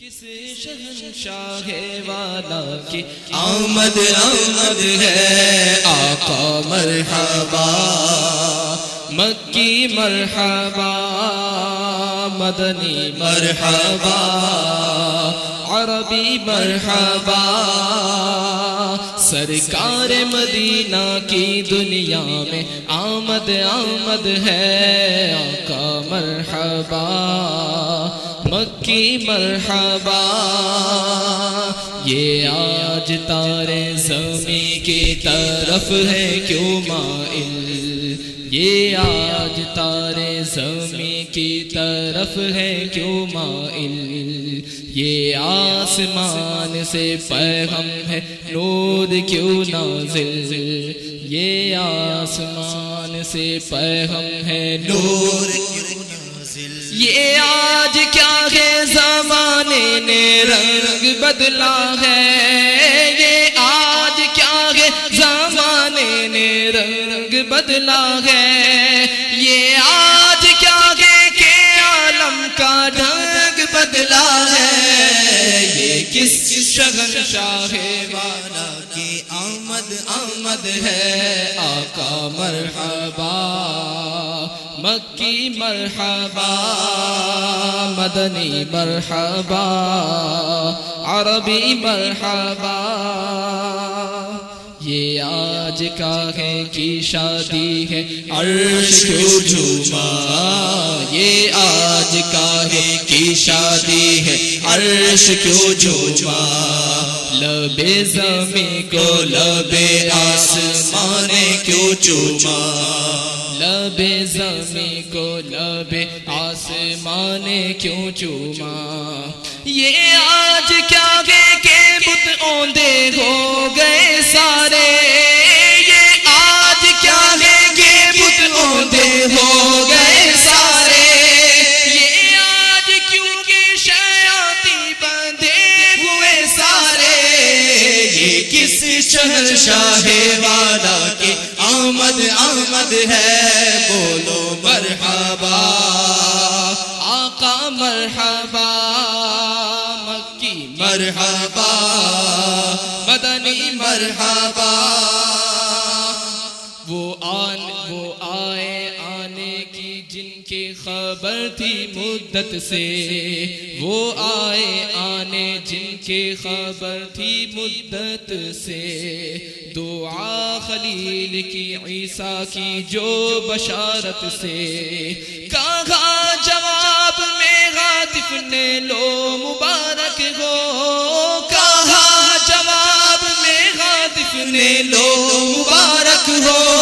کس شہنشاہ والا کی آمد آمد ہے آقا مرحبا۔ مکی مرحبا مدنی مرحبا عربی مرحبا۔ سرکار مدینہ کی دنیا میں آمد آمد ہے آقا مرحبا۔ مکی مرحبا۔ یہ آج تارے زمین کی طرف ہے کیوں مائل؟ یہ آج تارے زمین کی طرف ہے کیوں مائل؟ یہ آسمان سے پیغم ہے، نور کیوں نازل؟ یہ آسمان سے پیغم ہے، نور یہ آج کیا ہے؟ زمانے نے رنگ بدلا ہے۔ یہ آج کیا ہے؟ زمانے نے رنگ بدلا ہے۔ یہ آج کیا ہے کہ عالم کا ڈھنگ بدلا ہے؟ یہ کس شگن شاہ والا کی آمد آمد ہے، آقا مرحبا، مکی مرحبا، مدنی مرحبا، عربی مرحبا۔ یہ آج کا ہے کی شادی ہے، عرش کیوں جھوما۔ یہ آج کا ہے کی شادی ہے، عرش کیوں جھوما۔ لب زمین کو لب آسمان کیوں چوما؟ لب زمین کو لب آسمان کیوں چوما؟ یہ آج کیا گئے کہ بت اوندے ہو گئے سارے آمد ہے، بولو مرحبا، آقا مرحبا، مکی مرحبا، مدنی مرحبا، وہ آن، وہ آئے آنے کی جن کی خبر تھی مدت سے، وہ آئے آنے جن کی خبر تھی مدت سے، دعا خلیل کی عیسیٰ کی جو بشارت سے کہا، جواب میں غاطف نے لو مبارک ہو۔ کہا، جواب میں غاطف نے لو مبارک ہو۔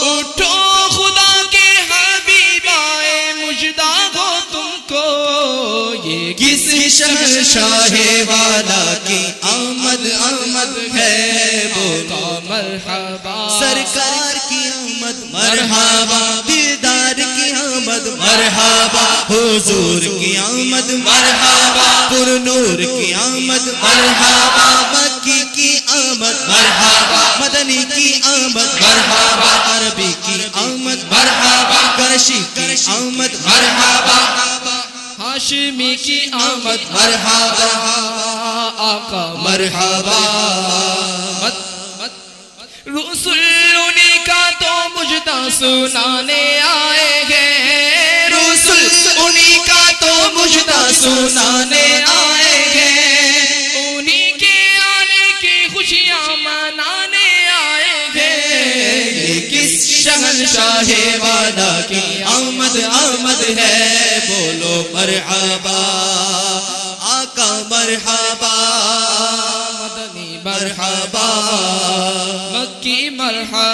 اٹھو خدا کے حبیب، آئے مجدہ ہو تم کو۔ یہ کس شہر شاہ والا کی آمد آمد ہے۔ مرحبا سرکار کی آمد مرحبا دیدار کی آمد مرحبا حضور کی آمد مرحبا پر نور کی آمد مرحبا مکی کی آمد مرحبا مدنی کی آمد مرحبا عربی کی آمد مرحبا کرشی کی آمد مرحبا ہاشمی کی آمد مرحبا آقا مرحبا رسول انہی کا تو مجدہ سنانے آئے گے رسول انہی کا تو مجدہ سنانے آئے گے انہی کے آنے کی خوشیاں منانے آئے گے یہ کس شہن شاہ والا کی آمد آمد ہے؟ بولو مرحبا، آقا مرحبا، مدنی مرحبا۔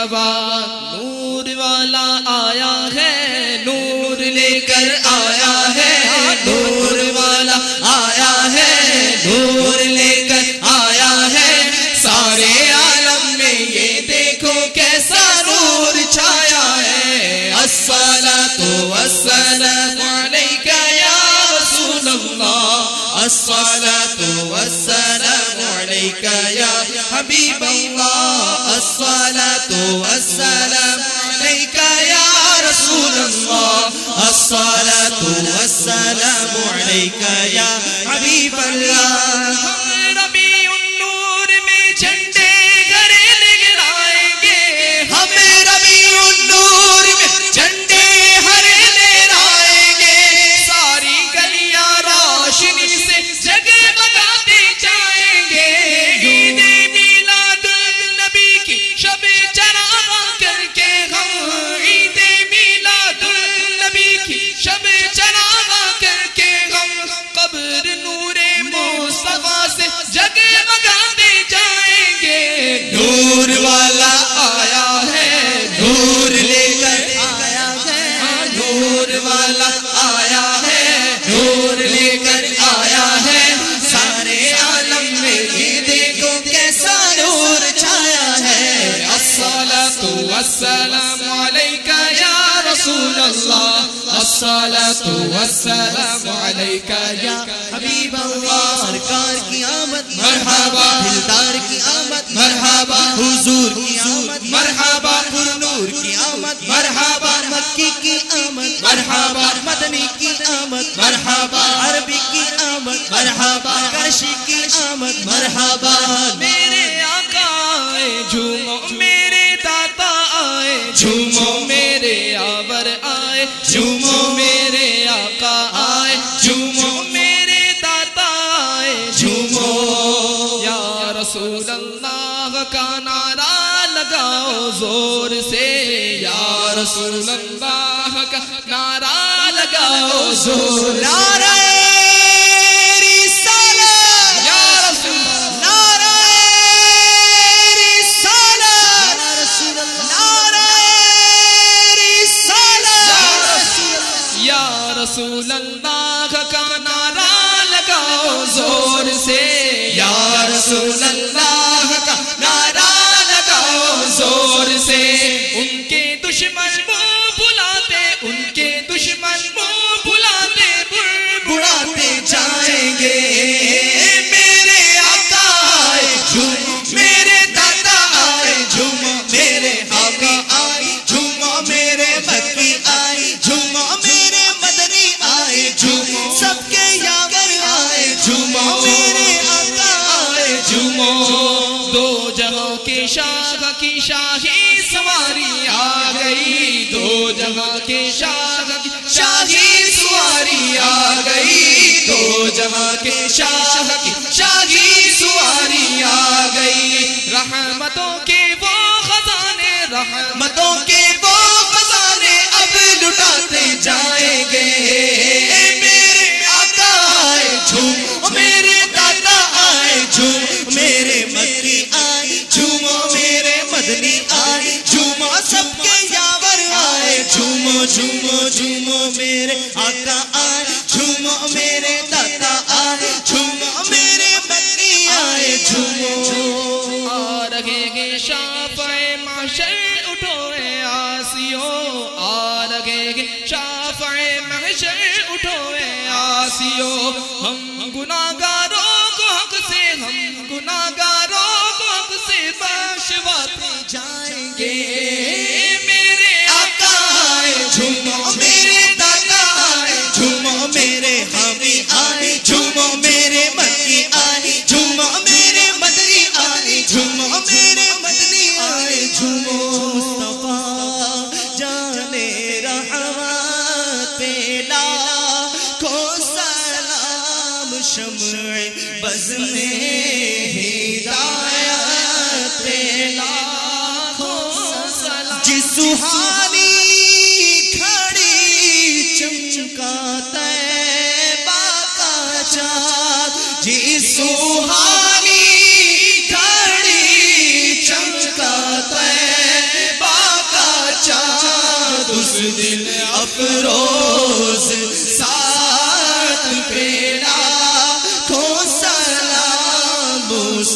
مرحبا نور والا آیا ہے، نور لے کر آیا ہے، نور والا آیا ہے، نور لے کر آیا ہے۔ سارے عالم میں یہ دیکھو کیسا نور چھایا ہے۔ الصلاة والسلام علیکہ یا رسول اللہ، الصلاة والسلام حبیب اللہ الصلاة والسلام علیکہ یا رسول اللہ الصلاة والسلام علیکہ یا حبیب اللہ۔ ہم والا آیا ہے نور لے کر آیا ہے۔ سارے عالم میں یہ دیکھو کیسا نور چھایا ہے۔ الصلاة والسلام عليك يا رسول الله الصلاة والسلام عليك يا حبیب اللہ۔ سرکار کی آمد مرحبا۔ دلدار کی آمد مرحبا۔ حضور کی آمد مرحبا۔ نور کی آمد۔ مرحبا۔ مرحبا مدنی کی آمد مرحبا عربی کی آمد مرحبا کاشی کی آمد مرحبا لگاؤ شاہ کی شاہی سواری آ گئی۔ دو جہاں کے شاہ کی شاہی سواری آ گئی۔ دو جہاں کے شاہ کی شاہی سواری آ گئی۔ رحمتوں جھومو میرے آقا آئے، جھومو میرے دادا آئے، جھومو میرے مکی آئے، جھومو۔ آ رہے گے شاپ محشر، اٹھو اے آسیو۔ آ رہے گے شاپ محشر، اٹھو اے آسیو۔ ہم گناہگاروں کو حق سے، ہم گناہگاروں کو حق سے بخشواتے جائیں گے۔ بز میں ہدایت پیلا جی سہانی کھڑی چمچکا تیبا کا چاند جی سہانی کھڑی چمچکا تیبا کا چاند اس دن افروز ساتھ پیڑا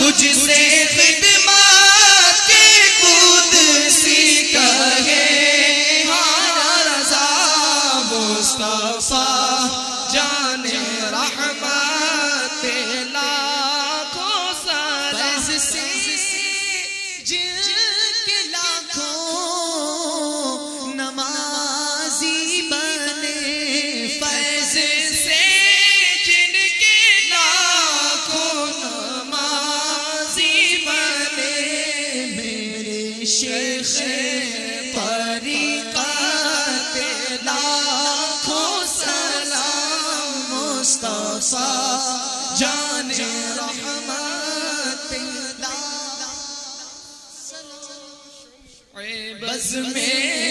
مجھ سے مصطفیٰ جان رحمت بز میں